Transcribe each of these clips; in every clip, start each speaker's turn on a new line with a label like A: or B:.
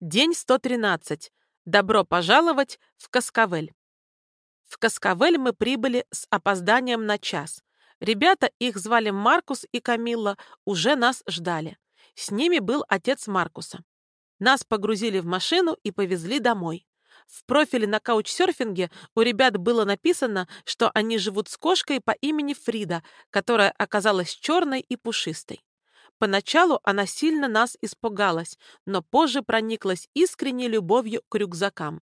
A: День 113. Добро пожаловать в Каскавель. В Каскавель мы прибыли с опозданием на час. Ребята, их звали Маркус и Камилла, уже нас ждали. С ними был отец Маркуса. Нас погрузили в машину и повезли домой. В профиле на каучсерфинге у ребят было написано, что они живут с кошкой по имени Фрида, которая оказалась черной и пушистой. Поначалу она сильно нас испугалась, но позже прониклась искренней любовью к рюкзакам.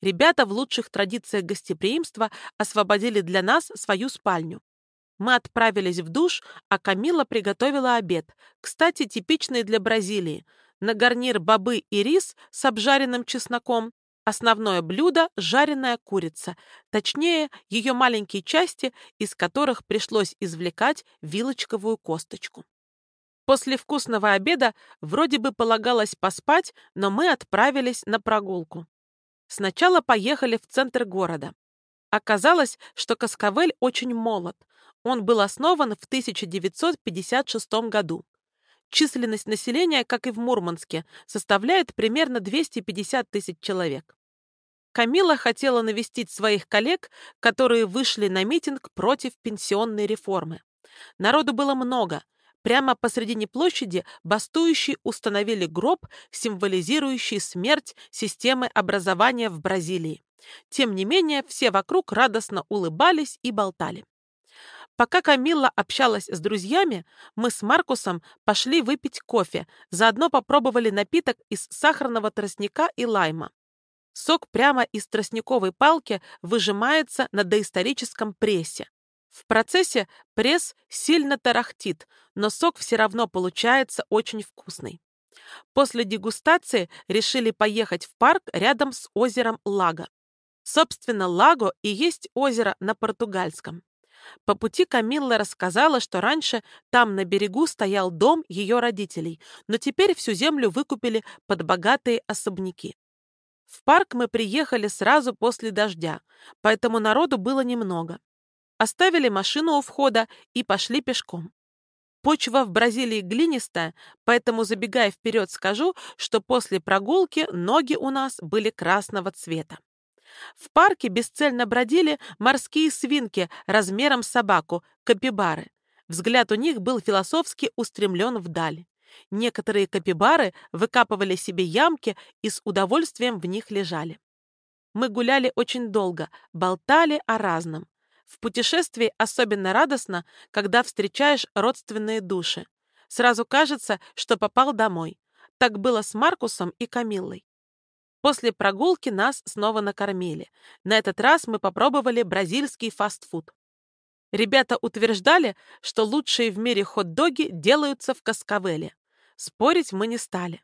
A: Ребята в лучших традициях гостеприимства освободили для нас свою спальню. Мы отправились в душ, а Камила приготовила обед, кстати, типичный для Бразилии. На гарнир бобы и рис с обжаренным чесноком, Основное блюдо – жареная курица, точнее, ее маленькие части, из которых пришлось извлекать вилочковую косточку. После вкусного обеда вроде бы полагалось поспать, но мы отправились на прогулку. Сначала поехали в центр города. Оказалось, что Каскавель очень молод. Он был основан в 1956 году. Численность населения, как и в Мурманске, составляет примерно 250 тысяч человек. Камила хотела навестить своих коллег, которые вышли на митинг против пенсионной реформы. Народу было много. Прямо посредине площади бастующие установили гроб, символизирующий смерть системы образования в Бразилии. Тем не менее, все вокруг радостно улыбались и болтали. Пока Камилла общалась с друзьями, мы с Маркусом пошли выпить кофе, заодно попробовали напиток из сахарного тростника и лайма. Сок прямо из тростниковой палки выжимается на доисторическом прессе. В процессе пресс сильно тарахтит, но сок все равно получается очень вкусный. После дегустации решили поехать в парк рядом с озером Лаго. Собственно, Лаго и есть озеро на португальском. По пути Камилла рассказала, что раньше там на берегу стоял дом ее родителей, но теперь всю землю выкупили под богатые особняки. В парк мы приехали сразу после дождя, поэтому народу было немного. Оставили машину у входа и пошли пешком. Почва в Бразилии глинистая, поэтому, забегая вперед, скажу, что после прогулки ноги у нас были красного цвета. В парке бесцельно бродили морские свинки размером с собаку, капибары. Взгляд у них был философски устремлен вдаль. Некоторые капибары выкапывали себе ямки и с удовольствием в них лежали. Мы гуляли очень долго, болтали о разном. В путешествии особенно радостно, когда встречаешь родственные души. Сразу кажется, что попал домой. Так было с Маркусом и Камиллой. После прогулки нас снова накормили. На этот раз мы попробовали бразильский фастфуд. Ребята утверждали, что лучшие в мире хот-доги делаются в Каскавеле. Спорить мы не стали.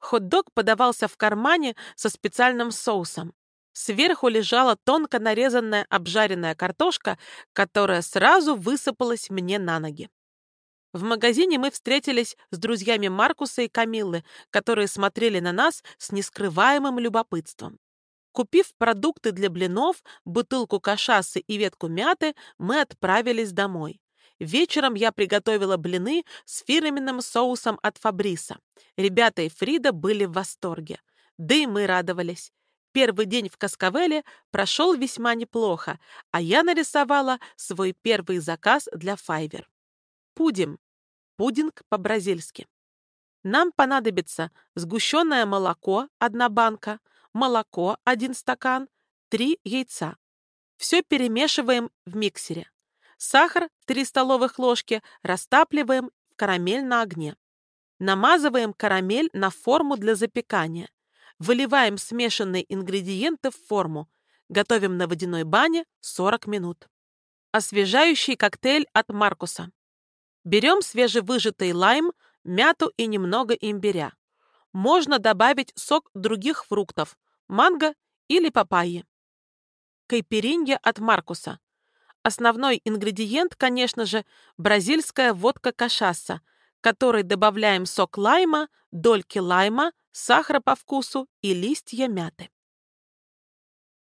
A: Хот-дог подавался в кармане со специальным соусом. Сверху лежала тонко нарезанная обжаренная картошка, которая сразу высыпалась мне на ноги. В магазине мы встретились с друзьями Маркуса и Камиллы, которые смотрели на нас с нескрываемым любопытством. Купив продукты для блинов, бутылку кашасы и ветку мяты, мы отправились домой. Вечером я приготовила блины с фирменным соусом от Фабриса. Ребята и Фрида были в восторге. Да и мы радовались. Первый день в Каскавеле прошел весьма неплохо, а я нарисовала свой первый заказ для Файвер. Пудим. Пудинг по-бразильски. Нам понадобится сгущенное молоко – одна банка, молоко – один стакан, три яйца. Все перемешиваем в миксере. Сахар – 3 столовых ложки растапливаем в карамель на огне. Намазываем карамель на форму для запекания. Выливаем смешанные ингредиенты в форму. Готовим на водяной бане 40 минут. Освежающий коктейль от Маркуса. Берем свежевыжатый лайм, мяту и немного имбиря. Можно добавить сок других фруктов – манго или папайи. Кайперинья от Маркуса. Основной ингредиент, конечно же, бразильская водка кашаса, которой добавляем сок лайма, дольки лайма, сахара по вкусу и листья мяты.